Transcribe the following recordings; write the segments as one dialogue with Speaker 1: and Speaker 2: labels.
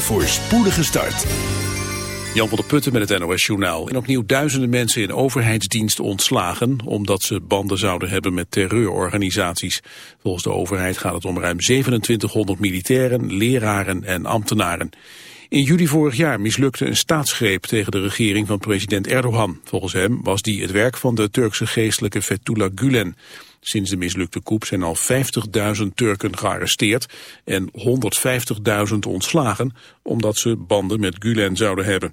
Speaker 1: voor spoedige start.
Speaker 2: Jan van der Putten met het NOS Journaal. En opnieuw duizenden mensen in overheidsdienst ontslagen... omdat ze banden zouden hebben met terreurorganisaties. Volgens de overheid gaat het om ruim 2700 militairen, leraren en ambtenaren. In juli vorig jaar mislukte een staatsgreep tegen de regering van president Erdogan. Volgens hem was die het werk van de Turkse geestelijke Fethullah Gulen. Sinds de mislukte coup zijn al 50.000 Turken gearresteerd en 150.000 ontslagen omdat ze banden met Gulen zouden hebben.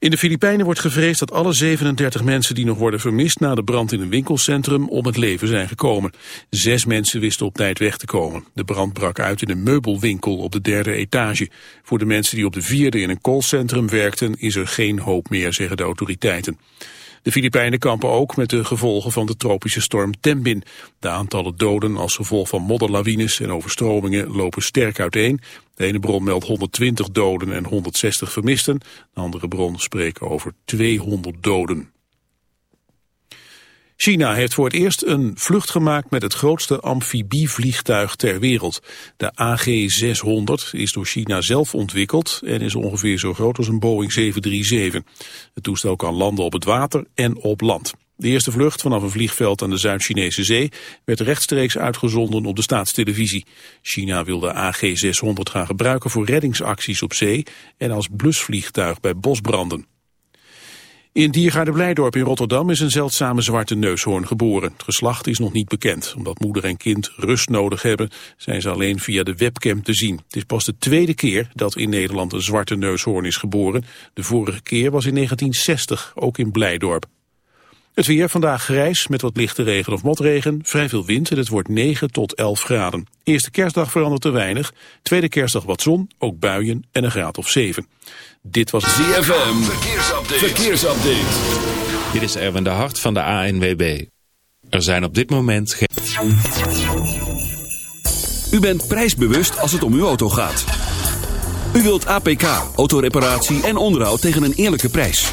Speaker 2: In de Filipijnen wordt gevreesd dat alle 37 mensen die nog worden vermist na de brand in een winkelcentrum om het leven zijn gekomen. Zes mensen wisten op tijd weg te komen. De brand brak uit in een meubelwinkel op de derde etage. Voor de mensen die op de vierde in een callcentrum werkten is er geen hoop meer, zeggen de autoriteiten. De Filipijnen kampen ook met de gevolgen van de tropische storm Tembin. De aantallen doden als gevolg van modderlawines en overstromingen lopen sterk uiteen. De ene bron meldt 120 doden en 160 vermisten. De andere bron spreekt over 200 doden. China heeft voor het eerst een vlucht gemaakt met het grootste amfibievliegtuig ter wereld. De AG-600 is door China zelf ontwikkeld en is ongeveer zo groot als een Boeing 737. Het toestel kan landen op het water en op land. De eerste vlucht vanaf een vliegveld aan de Zuid-Chinese zee werd rechtstreeks uitgezonden op de staatstelevisie. China wil de AG-600 gaan gebruiken voor reddingsacties op zee en als blusvliegtuig bij bosbranden. In Diergaarde Blijdorp in Rotterdam is een zeldzame zwarte neushoorn geboren. Het geslacht is nog niet bekend. Omdat moeder en kind rust nodig hebben, zijn ze alleen via de webcam te zien. Het is pas de tweede keer dat in Nederland een zwarte neushoorn is geboren. De vorige keer was in 1960, ook in Blijdorp. Het weer vandaag grijs met wat lichte regen of motregen. Vrij veel wind en het wordt 9 tot 11 graden. Eerste kerstdag verandert te weinig. Tweede kerstdag wat zon, ook buien en een graad of 7. Dit was
Speaker 1: ZFM. Verkeersupdate. Verkeersupdate.
Speaker 3: Dit is Erwin de Hart van de ANWB. Er zijn op dit moment geen...
Speaker 4: U bent prijsbewust als het om uw auto gaat. U wilt APK, autoreparatie en onderhoud tegen een eerlijke prijs.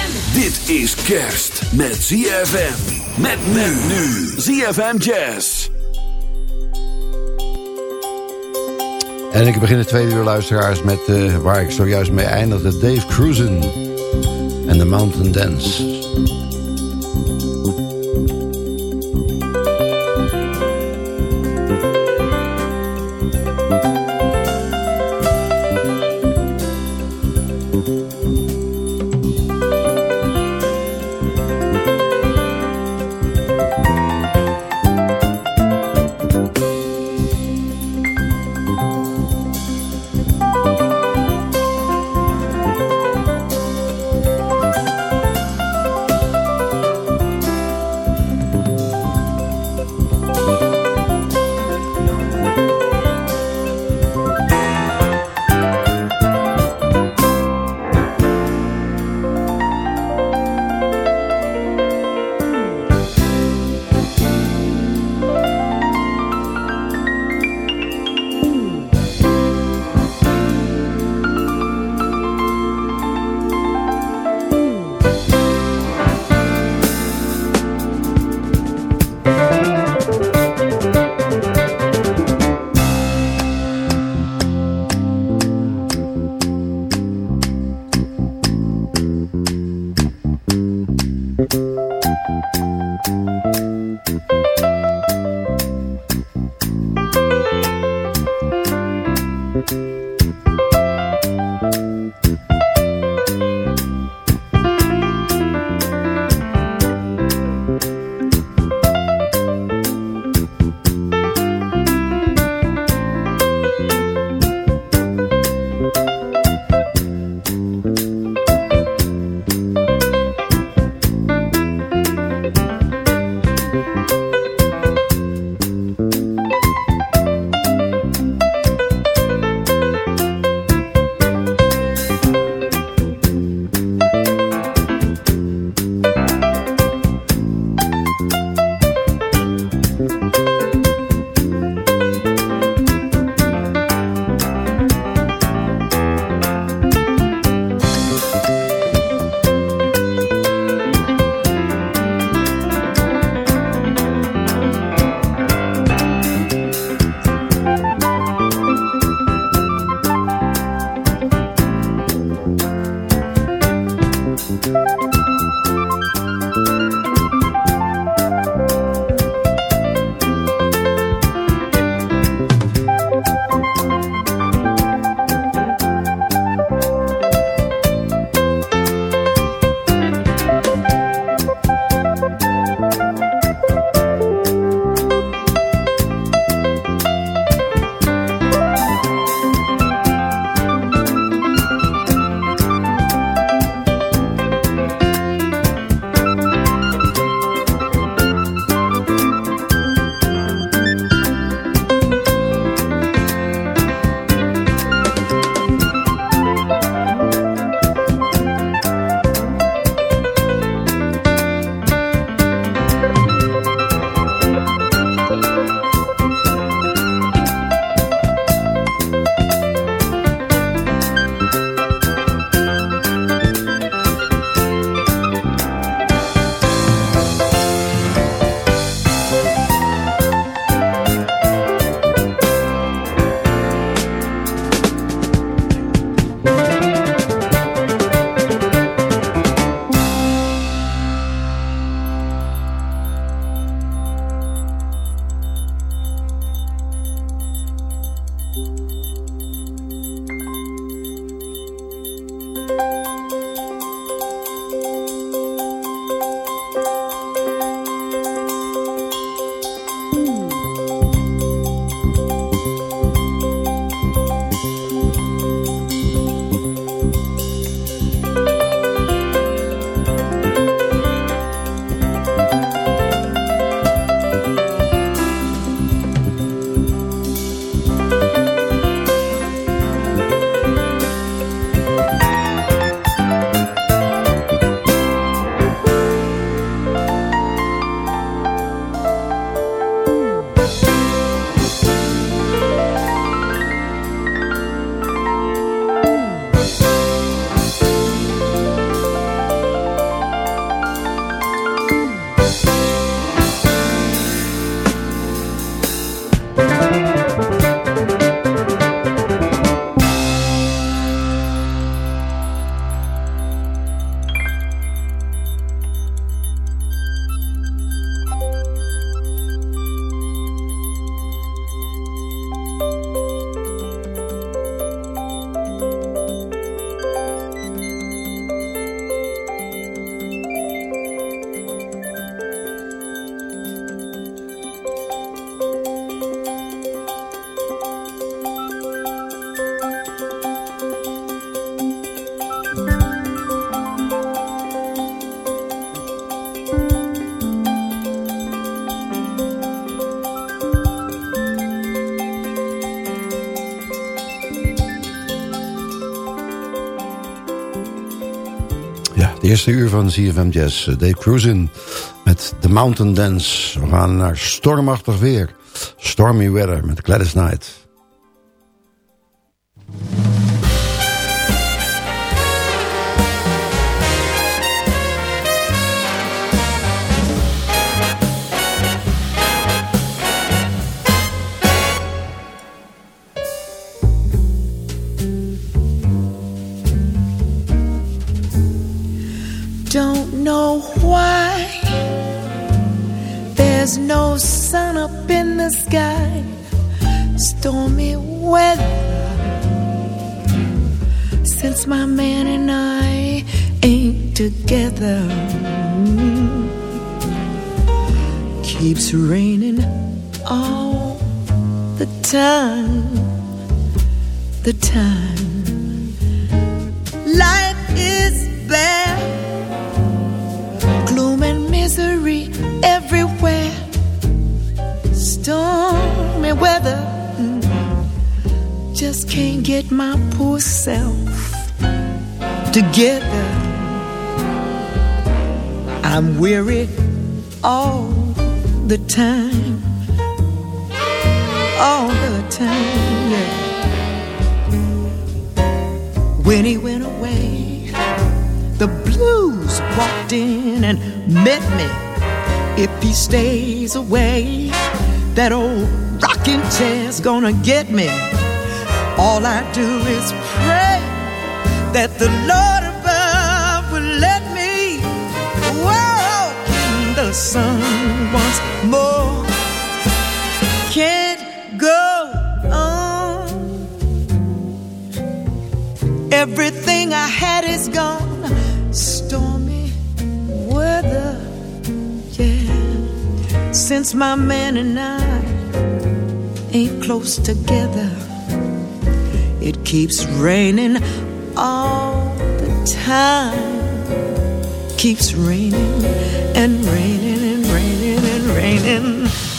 Speaker 1: Dit is kerst met ZFM. Met men nu. ZFM Jazz.
Speaker 5: En ik begin de tweede uur luisteraars met eh, waar ik zojuist mee eindigde. Dave Cruisen en de Mountain Dance. Eerste uur van CFM Jazz. Eh, Dave Cruisin met The Mountain Dance. We gaan naar stormachtig weer. Stormy Weather met Gladys Knight.
Speaker 6: Sun up in the sky, stormy weather. since my man and I ain't together. Mm, keeps raining all the time, the time. Life is bad, gloom and misery everywhere. Stormy weather, just can't get my poor self together. I'm weary all the time, all the time, yeah. When he went away, the blues walked in and met me. If he stays away, that old rocking chair's gonna get me. All I do is pray that the Lord above will let me walk in the sun once more. Can't go on. Everything Since my man and I ain't close together, it keeps raining all the time. Keeps raining and raining and raining and raining.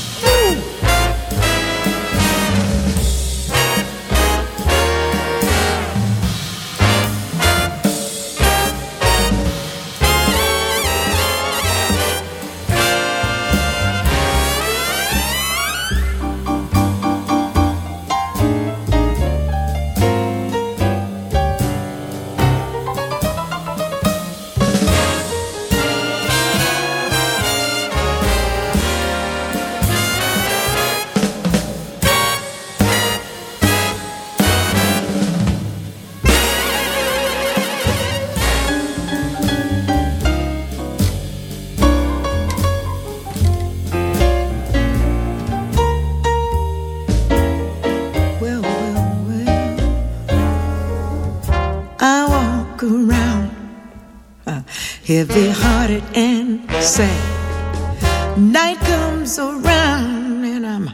Speaker 6: Heavy hearted and sad. Night comes around and I'm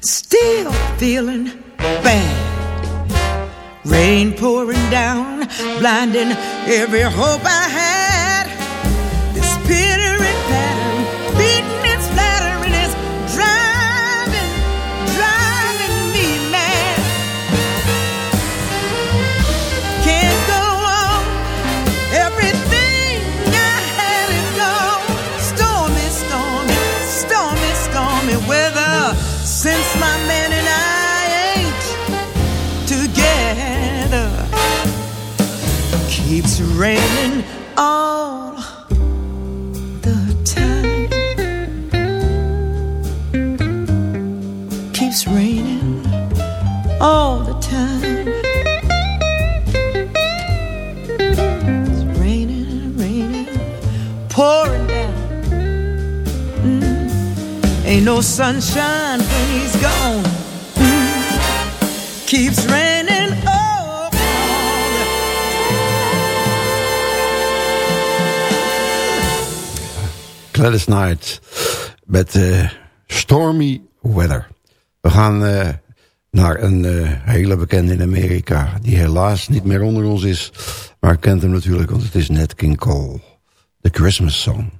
Speaker 6: still feeling bad. Rain pouring down, blinding every hope sunshine when he's gone. Keeps raining all
Speaker 5: Gladys Knight met eh, Stormy Weather. We gaan eh, naar een eh, hele bekende in Amerika... die helaas niet meer onder ons is. Maar kent hem natuurlijk, want het is Nat King Cole. The Christmas Song.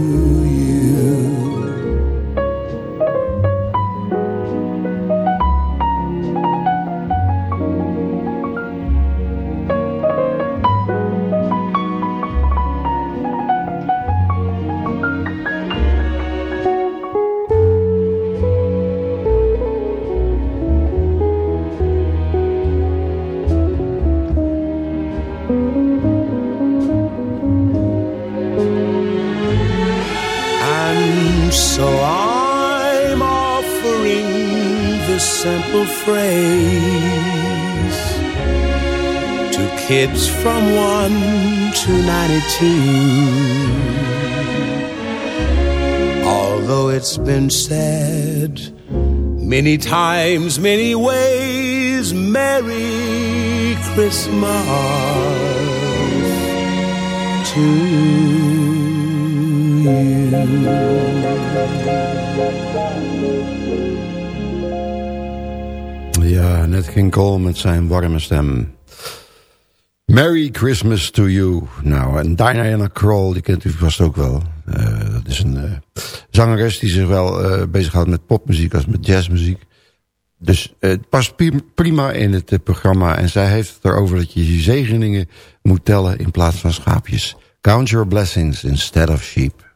Speaker 7: from 1 to 92. Although it's been said many times, many ways, Merry Christmas to you.
Speaker 5: Ja, net King Cole met zijn warme stem. Merry Christmas to you. Nou, en Diana Kroll, die kent u vast ook wel. Eh, dat is een eh, zangeres die zich wel eh, bezighoudt met popmuziek als met jazzmuziek. Dus het past prima in het programma. En zij heeft het erover dat je je zegeningen moet tellen in plaats van schaapjes. Count your blessings instead of sheep.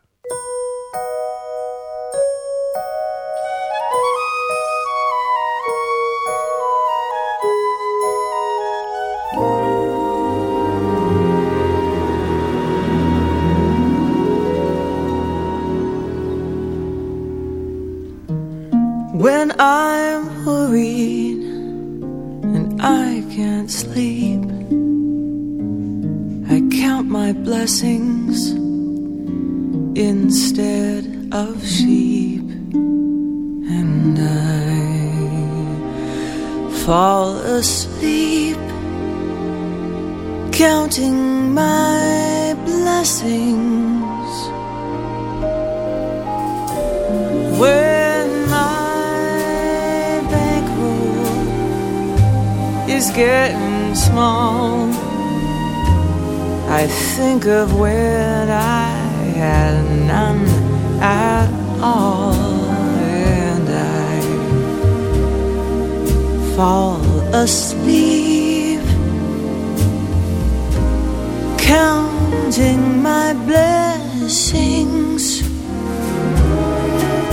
Speaker 6: Counting my blessings.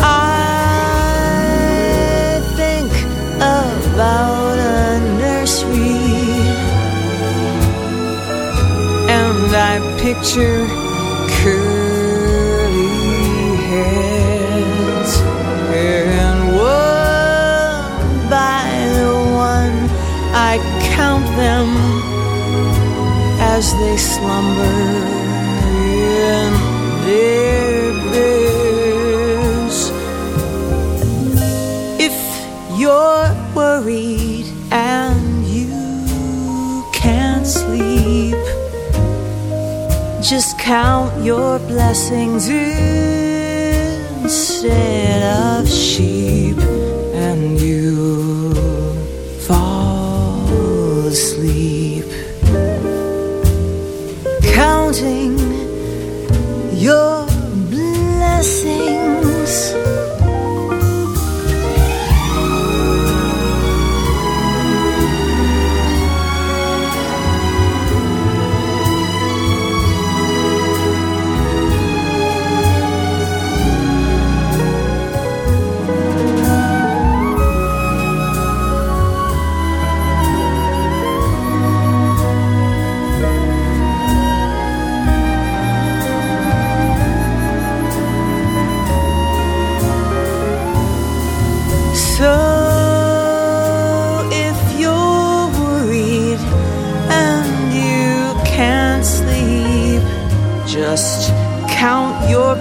Speaker 6: I think about a nursery and I picture curly heads and one by one I count them as they slumber their. If you're worried and you can't sleep, just count your blessings instead of sheep, and you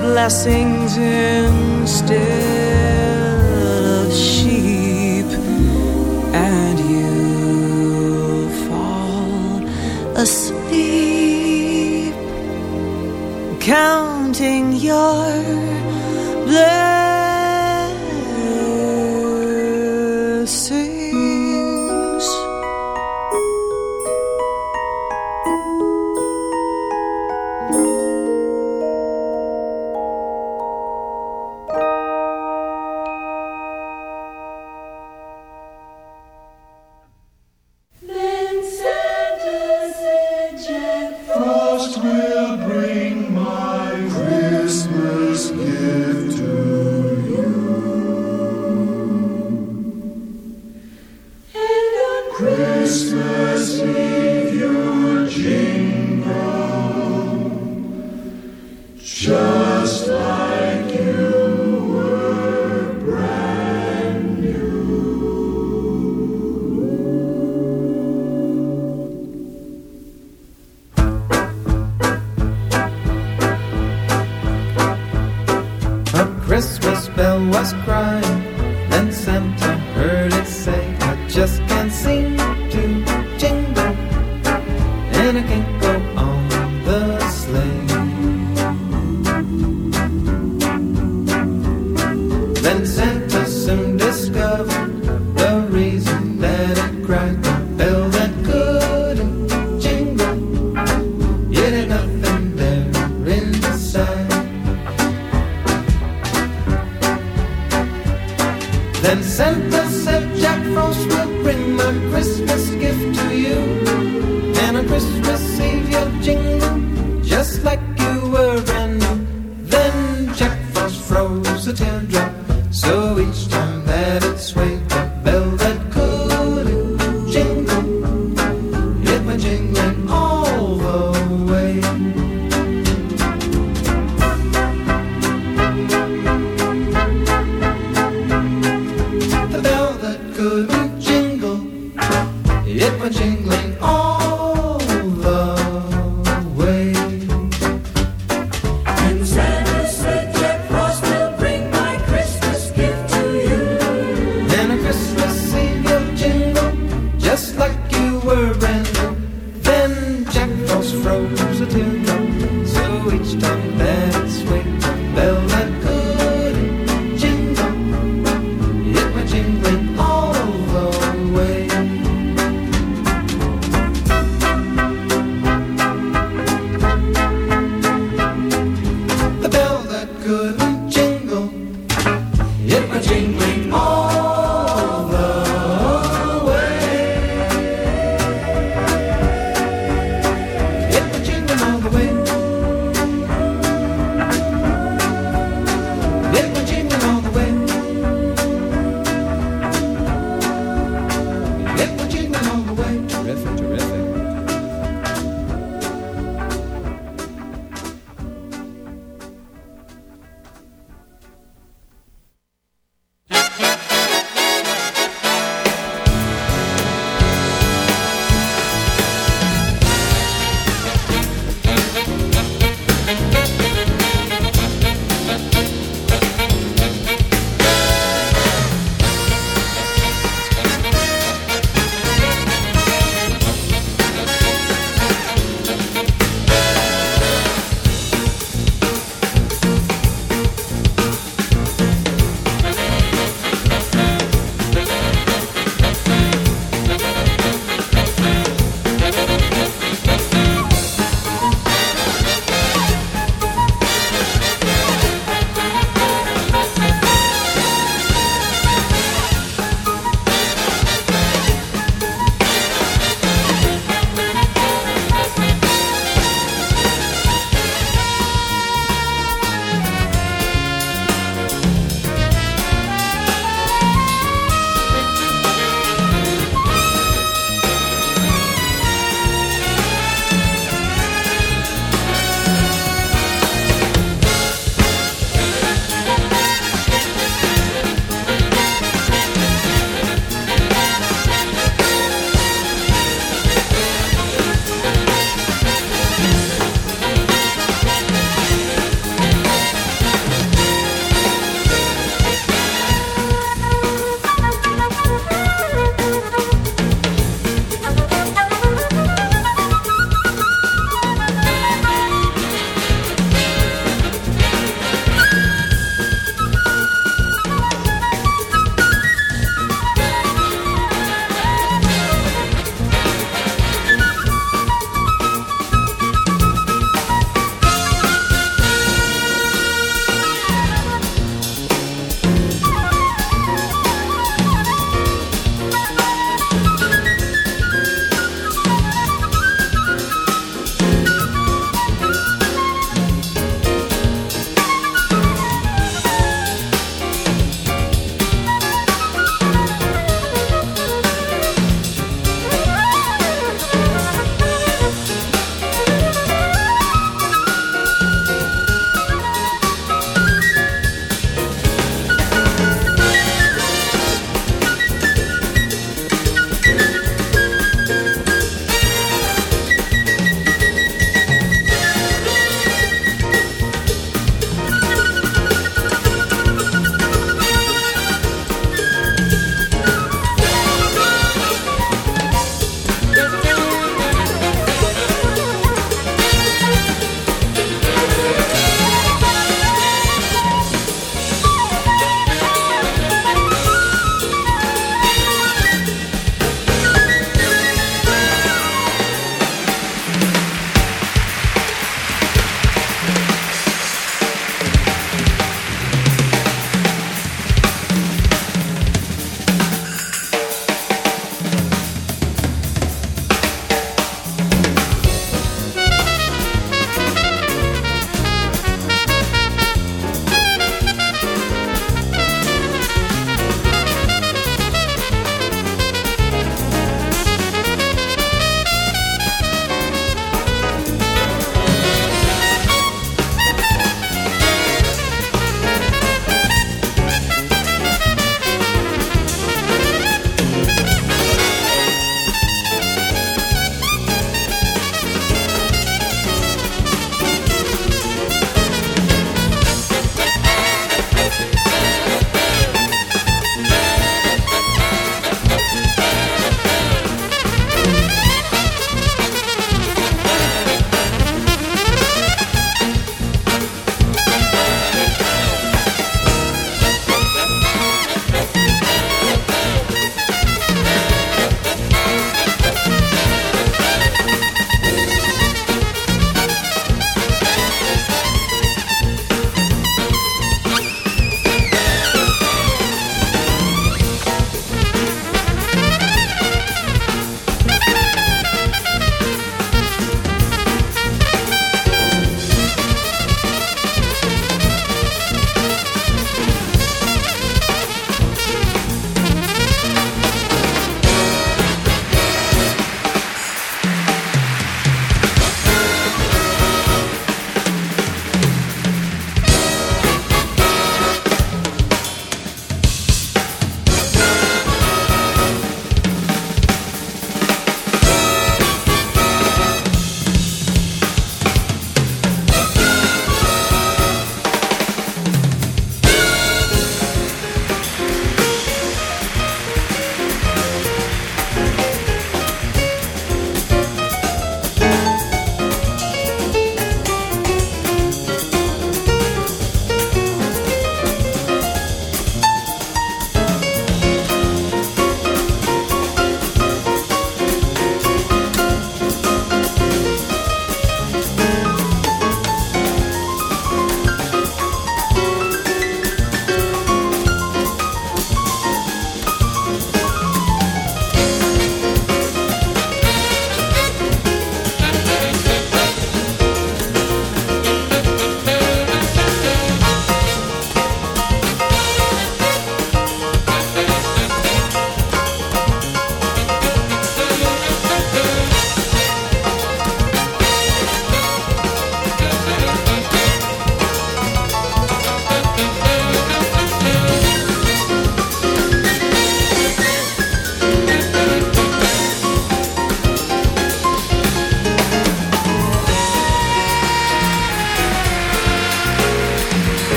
Speaker 6: blessings instead of sheep, and you fall asleep counting your blessings.
Speaker 8: you and
Speaker 9: a Christmas Eve jingle just like you.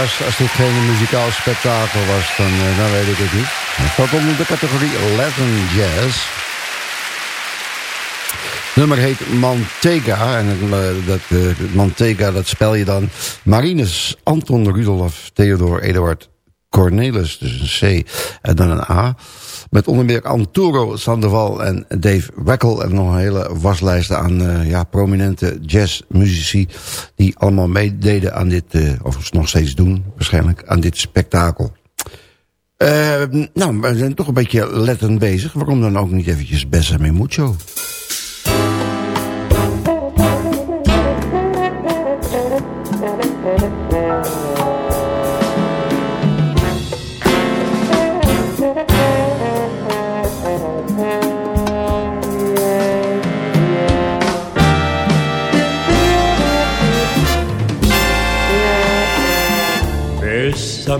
Speaker 5: Als dit geen muzikaal spektakel was, dan, uh, dan weet ik het niet. Het valt onder de categorie Latin Jazz. Het nummer heet Mantega. En uh, dat, uh, Mantega, dat spel je dan Marinus Anton Rudolf Theodor Eduard Cornelis, dus een C en dan een A. Met onder meer Anturo Sandoval en Dave Weckel. En nog een hele waslijst aan uh, ja, prominente jazzmuzici... die allemaal meededen aan dit, uh, of nog steeds doen waarschijnlijk, aan dit spektakel. Uh, nou, we zijn toch een beetje lettend bezig. Waarom dan ook niet eventjes Bessame Mucho?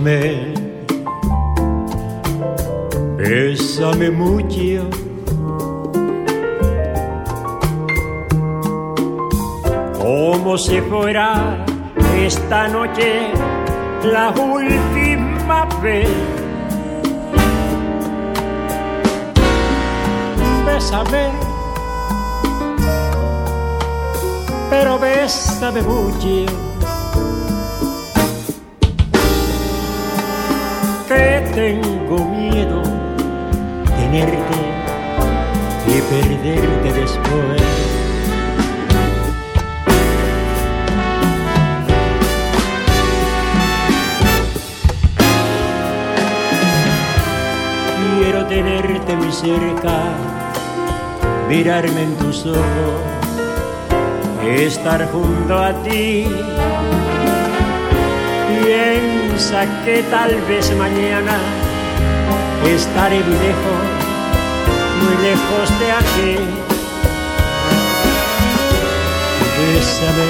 Speaker 10: Bésame, bésame mucho. Como si fuera esta noche la última vez. Bésame, pero bésame mucho. Tengo miedo tenerte y perderte después. Quiero tenerte muy cerca, mirarme en tus ojos, estar junto a ti. Piensa que tal vez mañana estaré muy lejos, muy lejos de aquí. Bésame,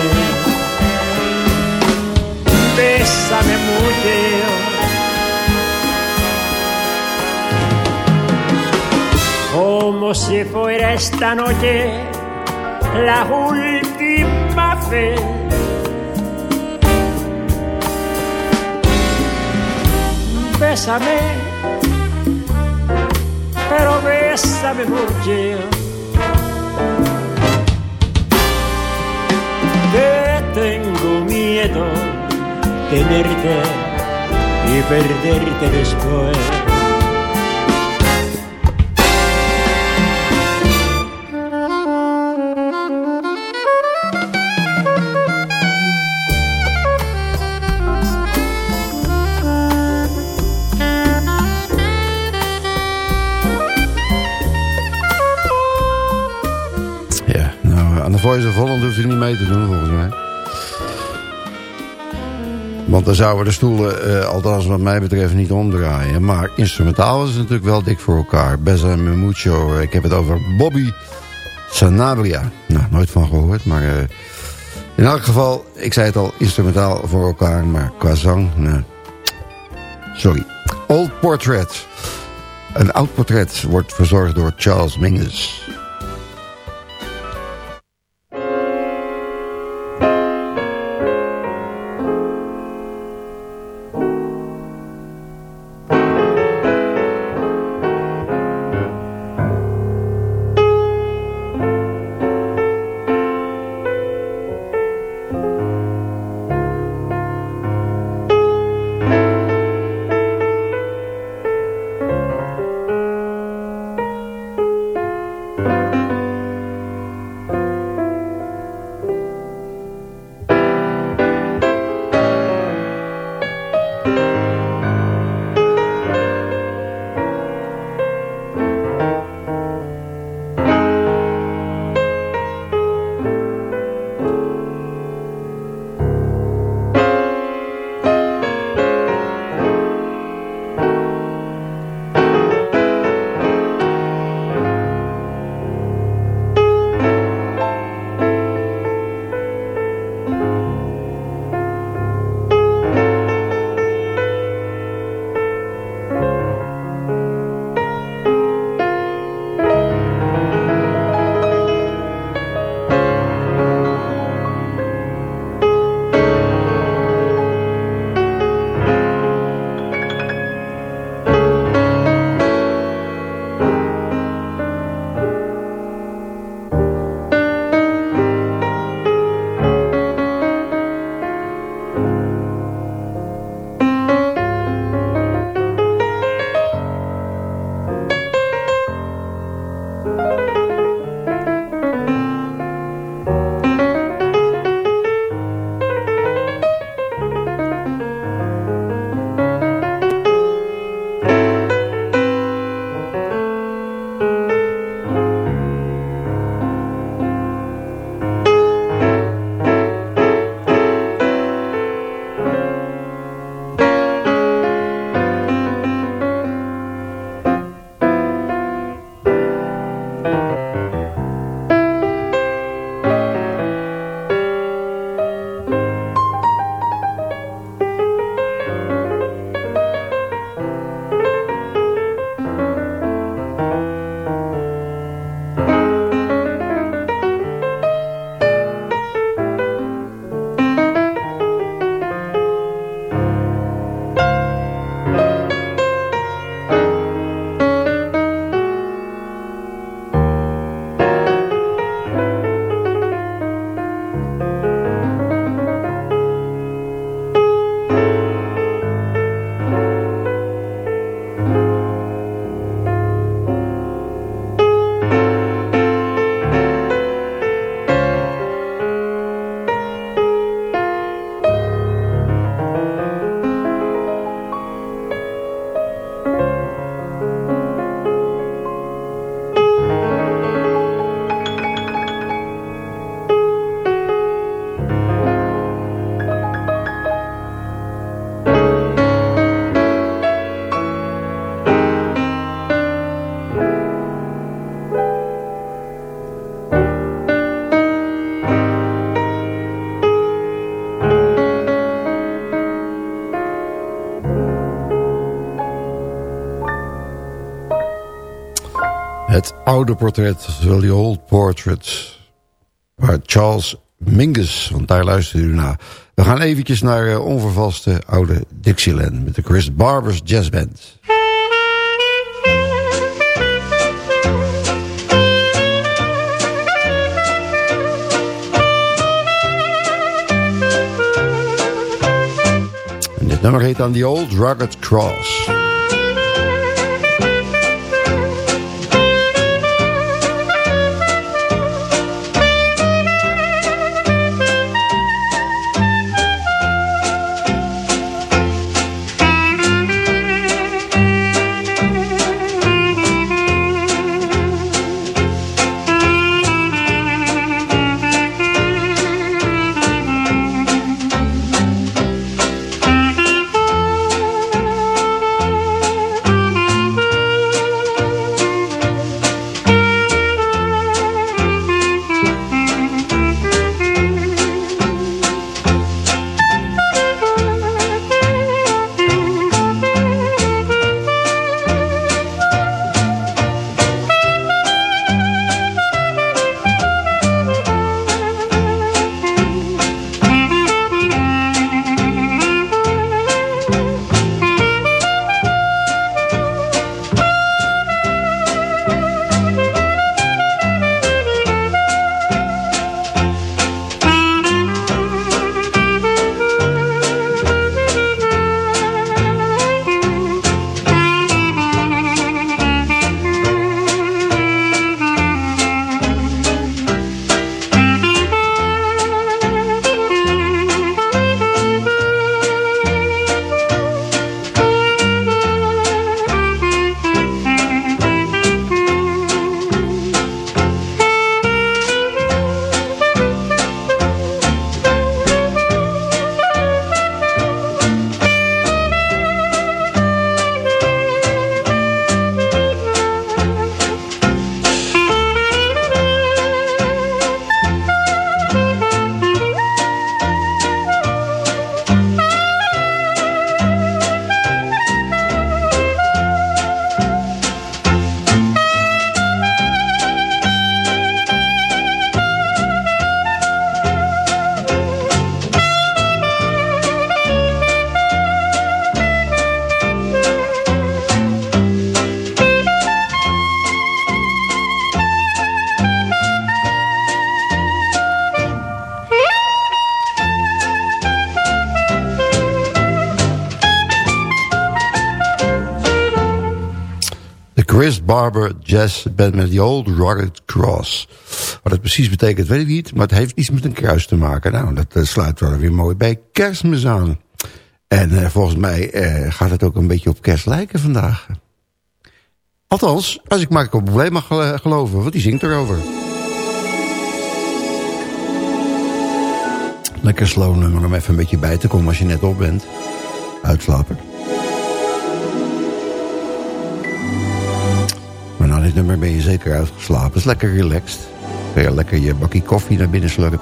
Speaker 10: bésame mucho. Como si fuera esta noche la última vez. Bésame, pero bésame mucho. Que tengo miedo tenerte y perderte después.
Speaker 5: Voice of Holland hoeft u niet mee te doen, volgens mij. Want dan zouden de stoelen, uh, althans wat mij betreft, niet omdraaien. Maar instrumentaal is het natuurlijk wel dik voor elkaar. Bessa Mucho, ik heb het over Bobby Sanabria. Nou, nooit van gehoord, maar... Uh, in elk geval, ik zei het al, instrumentaal voor elkaar, maar qua zang, sorry. Old Portrait. Een oud portret wordt verzorgd door Charles Mingus. Het oude portret, wel die old portrait. Waar Charles Mingus, want daar luistert u naar. We gaan eventjes naar uh, onvervaste oude Dixieland... met de Chris Barbers Jazz Band. Dit nummer heet dan The Old Rugged Cross. Chris Barber Jazz Band met The Old Rugged Cross. Wat het precies betekent weet ik niet, maar het heeft iets met een kruis te maken. Nou, dat uh, sluit wel weer mooi bij kerstmis aan. En uh, volgens mij uh, gaat het ook een beetje op kerst lijken vandaag. Althans, als ik Marco Probleem mag geloven, want die zingt erover. Lekker slow nummer om even een beetje bij te komen als je net op bent. Uitslapen. Dit nummer ben je zeker uitgeslapen. is lekker relaxed. Kun je lekker je bakje koffie naar binnen slurpen.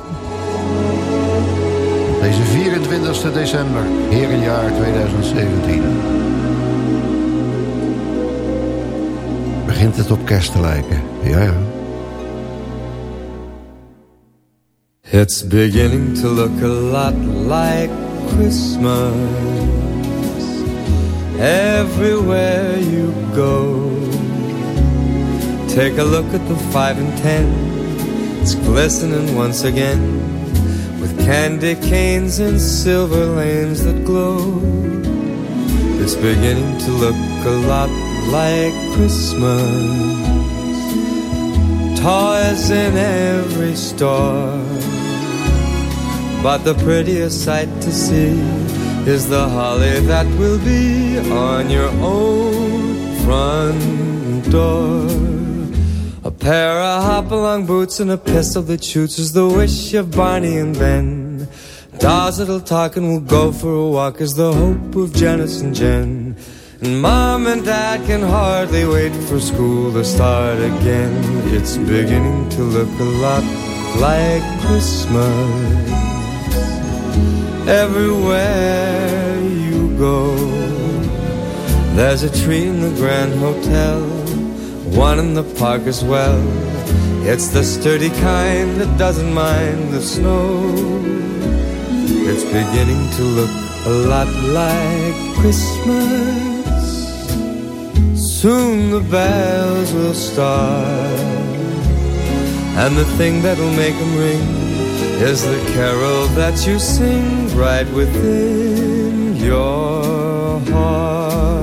Speaker 5: Deze 24 december, herenjaar 2017. Begint het op kerst te lijken. Ja, ja.
Speaker 11: It's beginning to look a lot like Christmas Everywhere you go Take a look at the five and ten. It's glistening once again with candy canes and silver lanes that glow. It's beginning to look a lot like Christmas. Toys in every store. But the prettiest sight to see is the holly that will be on your own front door. Pair of hop-along boots and a pistol that shoots is the wish of Barney and Ben. Dolls that'll talk and we'll go for a walk is the hope of Janice and Jen. And Mom and Dad can hardly wait for school to start again. It's beginning to look a lot like Christmas. Everywhere you go, there's a tree in the Grand Hotel one in the park as well. It's the sturdy kind that doesn't mind the snow. It's beginning to look a lot like Christmas. Soon the bells will start. And the thing that'll make them ring is the carol that you sing right within your heart.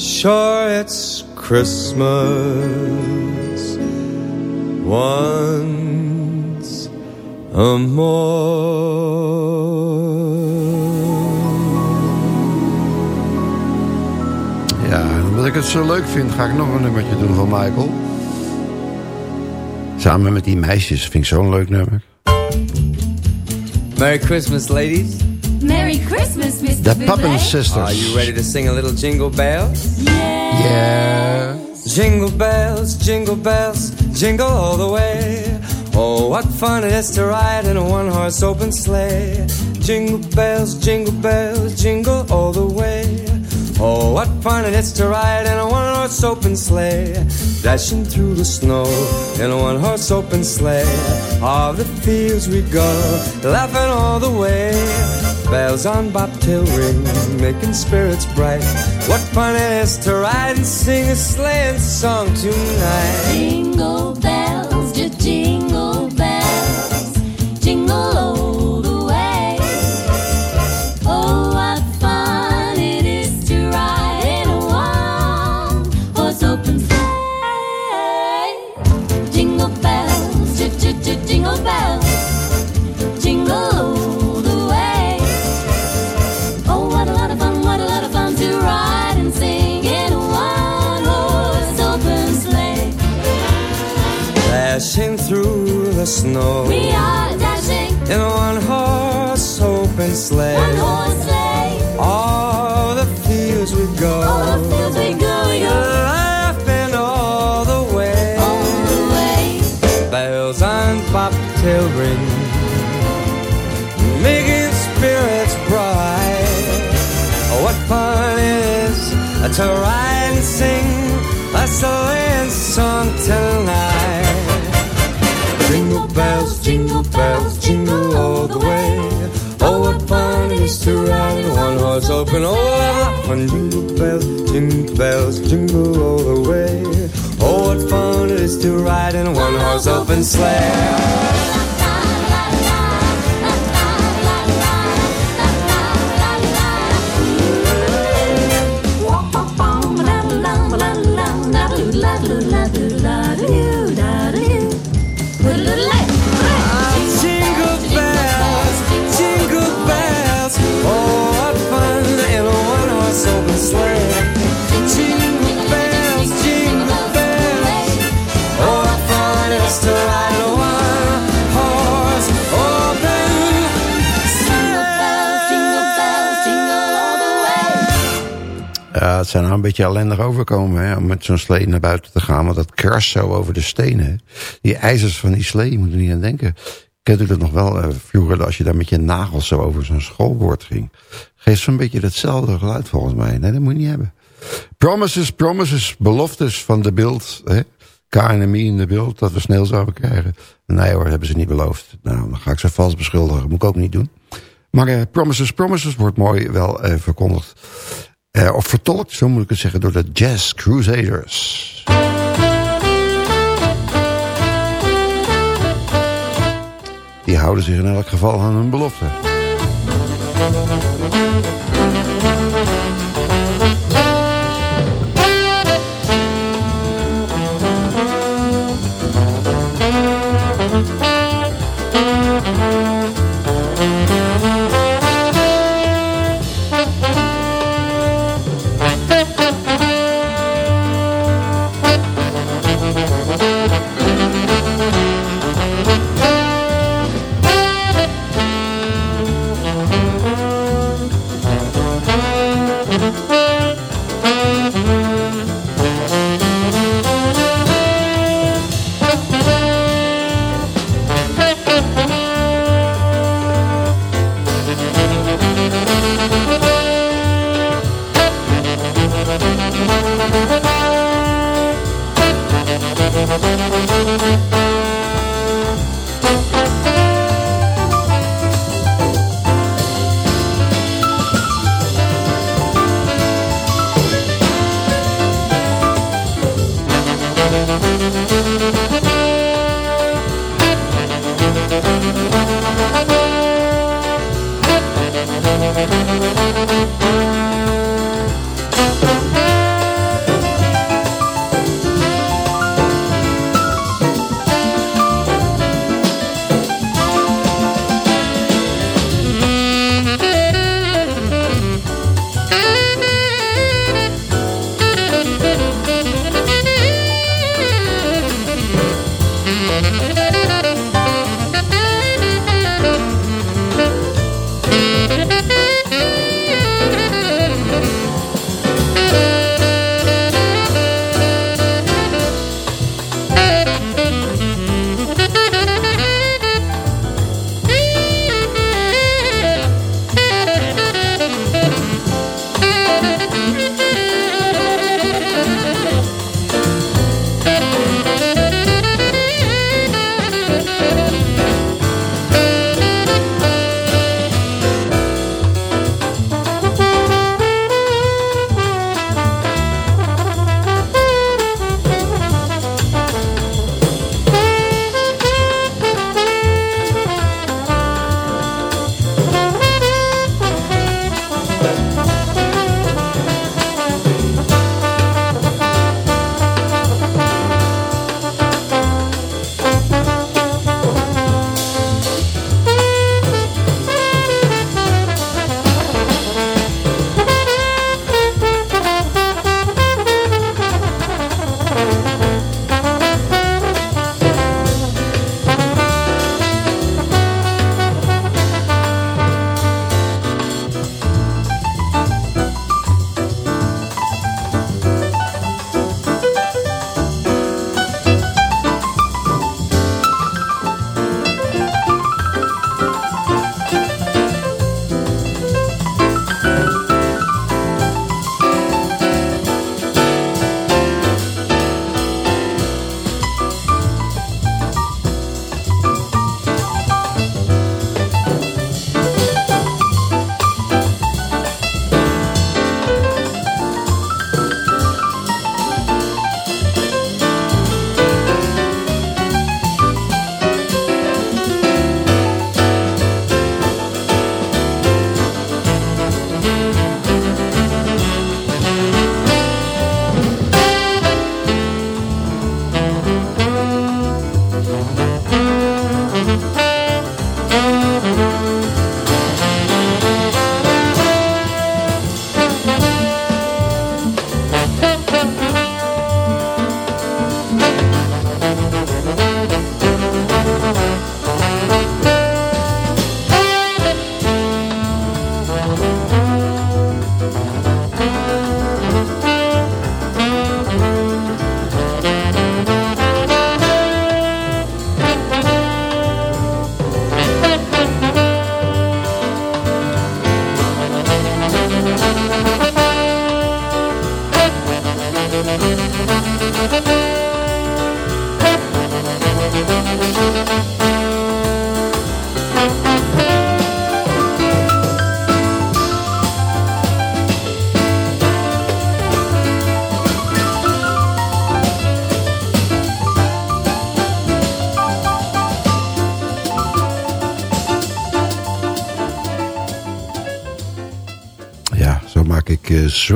Speaker 11: Sure, it's Christmas once a
Speaker 5: Ja, en omdat ik het zo leuk vind, ga ik nog een nummertje doen van Michael. Samen met die meisjes vind ik zo'n leuk nummer.
Speaker 11: Merry Christmas, ladies.
Speaker 12: Merry Christmas, Mr.
Speaker 5: The
Speaker 12: Buble.
Speaker 5: Puppin Sisters.
Speaker 11: Are you ready to sing a little jingle bells?
Speaker 5: Yeah.
Speaker 11: Jingle bells, jingle bells, jingle all the way. Oh, what fun it is to ride in a one horse open sleigh. Jingle bells, jingle bells, jingle all the way. Oh, what fun it is to ride in a one horse open sleigh. Dashing through the snow in a one horse open sleigh. All the fields we go, laughing all the way. Bells on bobtail ring, making spirits bright. What fun it is to ride and sing a sleighing song tonight.
Speaker 12: Jingle bells,
Speaker 11: snow
Speaker 12: We are dashing
Speaker 11: in a one horse open sleigh.
Speaker 12: one horse sleigh.
Speaker 11: All the fields we go.
Speaker 12: All the fields we go, we go
Speaker 11: Laughing all the way.
Speaker 12: all the way.
Speaker 11: Bells on bobtail ring. Making spirits bright. Oh, what fun it is to ride and sing a sleighing jingle bells, jingle all the way. Oh, what fun it is to ride in a one horse open. Oh, what fun! Jingle bells, jingle bells, jingle all the way. Oh, what fun it is to ride in a one horse open sleigh.
Speaker 5: Ja, het zijn nou een beetje ellendig overkomen hè, om met zo'n slee naar buiten te gaan. Want dat krast zo over de stenen. Die ijzers van die slee, je moet er niet aan denken. Kent u dat nog wel, eh, vroeger als je daar met je nagels zo over zo'n schoolbord ging. Geeft zo'n beetje hetzelfde geluid volgens mij. Nee, dat moet je niet hebben. Promises, promises, beloftes van de beeld. KNMI in de beeld, dat we snel zouden krijgen. Nee hoor, hebben ze niet beloofd. Nou, dan ga ik ze vals beschuldigen. Moet ik ook niet doen. Maar eh, Promises, Promises wordt mooi wel eh, verkondigd. Eh, of vertolkt, zo moet ik het zeggen, door de Jazz Crusaders. Die houden zich in elk geval aan hun belofte.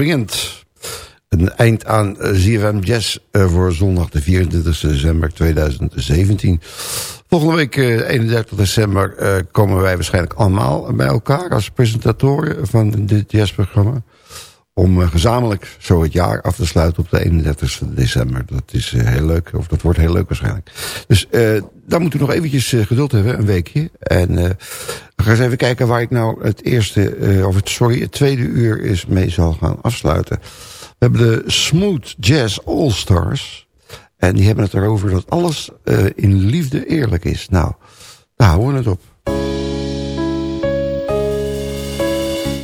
Speaker 5: Eh, swingend een eind aan eh, ZFM Jazz eh, voor zondag de 24 december 2017. Volgende week, eh, 31 december, eh, komen wij waarschijnlijk allemaal bij elkaar als presentatoren van dit jazzprogramma. Om eh, gezamenlijk zo het jaar af te sluiten op de 31 december. Dat is eh, heel leuk, of dat wordt heel leuk waarschijnlijk. Dus eh daar moeten we nog eventjes geduld hebben, een weekje. En eh we gaan eens even kijken waar ik nou het eerste, eh, of het, sorry, het tweede uur is mee zal gaan afsluiten. We hebben de Smooth Jazz All Stars. En die hebben het erover dat alles in liefde eerlijk is. Nou, daar houden we het op.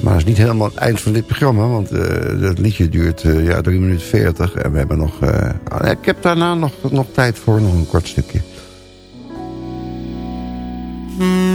Speaker 5: Maar dat is niet helemaal het eind van dit programma, want eh dat liedje duurt eh, ja, 3 minuten 40. En we hebben nog, eh, ik heb daarna nog, nog tijd voor, nog een kort stukje. All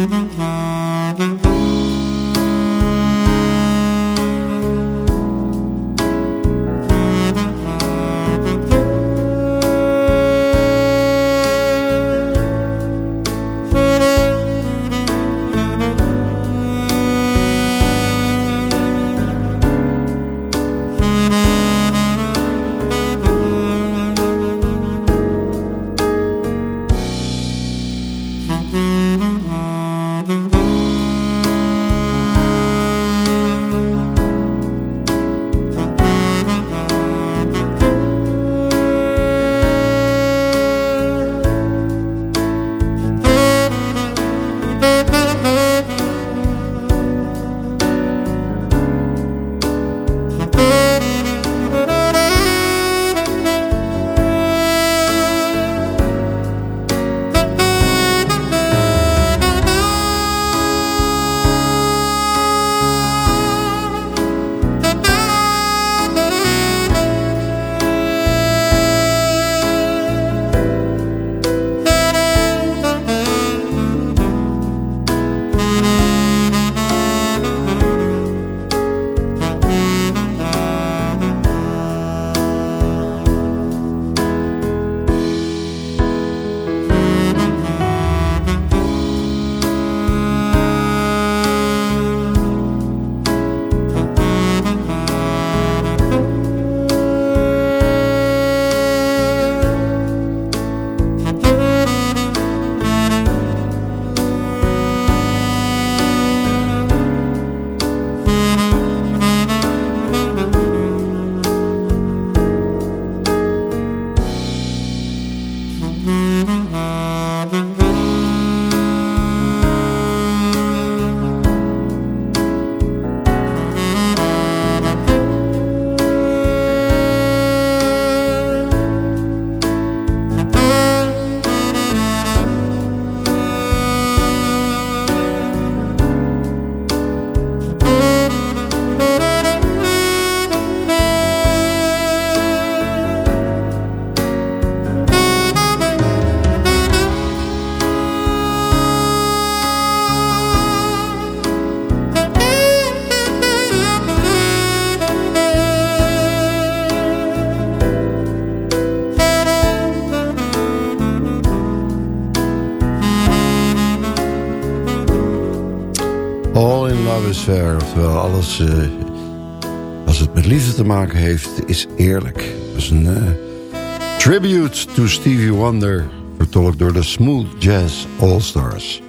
Speaker 5: heeft, is eerlijk. Dat is een eh, tribute to Stevie Wonder. Vertolkt door de Smooth Jazz All Stars.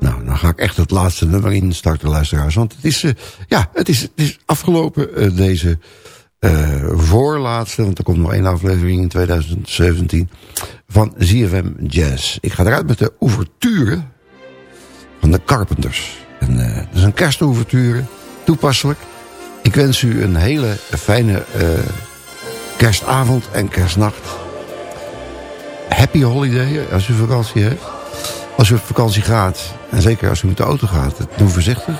Speaker 5: Nou, dan ga ik echt het laatste nummer instarten, luisteraars. Want het is, eh, ja, het is, het is afgelopen, eh, deze voorlaatste. Want er komt nog één aflevering in 2017 van ZFM Jazz. Ik ga eruit met de ouverture van de Carpenters. En, dat is een kerstouverture, toepasselijk. Ik wens u een hele fijne eh, kerstavond en kerstnacht. Happy holiday als u vakantie heeft. Als u op vakantie gaat, en zeker als u met de auto gaat, doe voorzichtig.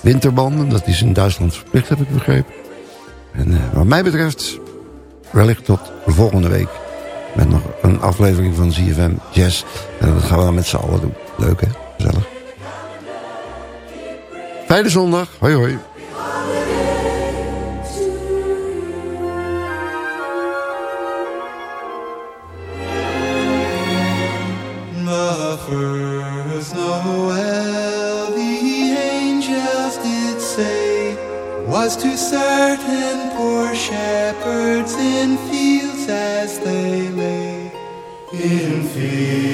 Speaker 5: Winterbanden, dat is in Duitsland verplicht, heb ik begrepen. En eh, wat mij betreft, wellicht tot volgende week. Met nog een aflevering van ZFM Jazz. En dat gaan we dan met z'n allen doen. Leuk hè? Gezellig. Fijne zondag. Hoi hoi.
Speaker 9: Was to certain poor shepherds in fields as they lay. In fields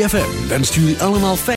Speaker 2: ZFM wenst jullie allemaal fijn.